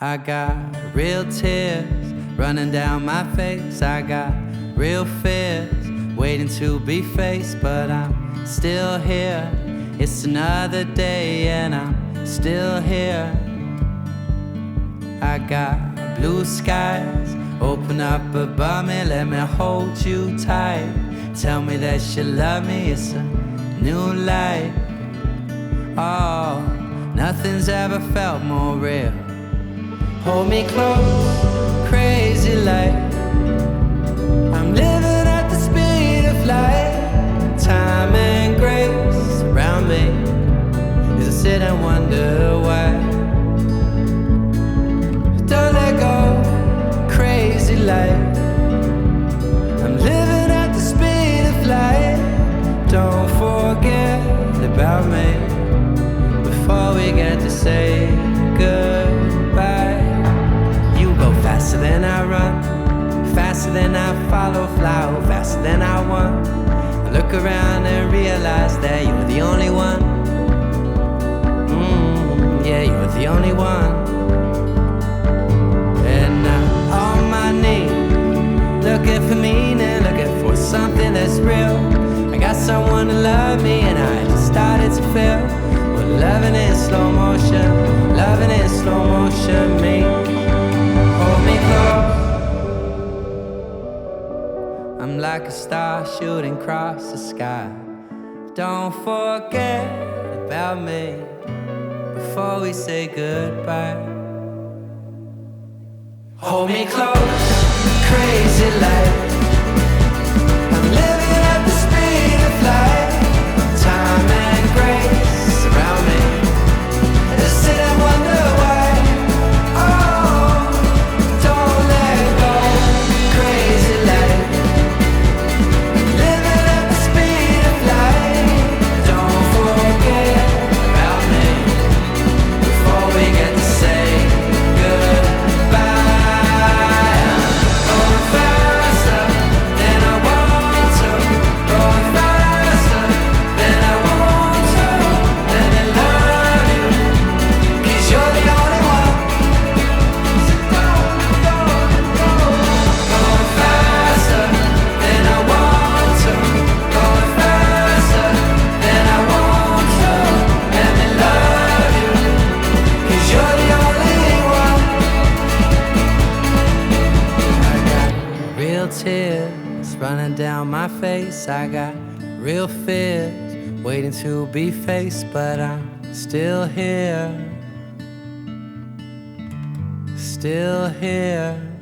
I got real tears running down my face. I got real fears waiting to be faced, but I'm still here. It's another day and I'm still here. I got blue skies open up above me, let me hold you tight. Tell me that you love me, it's a new light. Oh, nothing's ever felt more real. Hold me close, crazy like I'm living at the speed of light. Time and grace around me as I sit and wonder why. Don't let go, crazy like I'm living at the speed of light. Don't forget about me faster than I follow, fly faster than I want. I look around and realize that you're the only one. Mm, yeah, you're the only one. And I'm on my knees, looking for meaning, looking for something that's real. I got someone to love me, and I just started to feel. Well, loving in slow motion, like a star shooting across the sky. Don't forget about me before we say goodbye. Hold me close, crazy like tears running down my face. I got real fears waiting to be faced, but I'm still here. Still here.